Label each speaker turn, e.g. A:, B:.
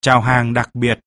A: chào hàng đặc biệt.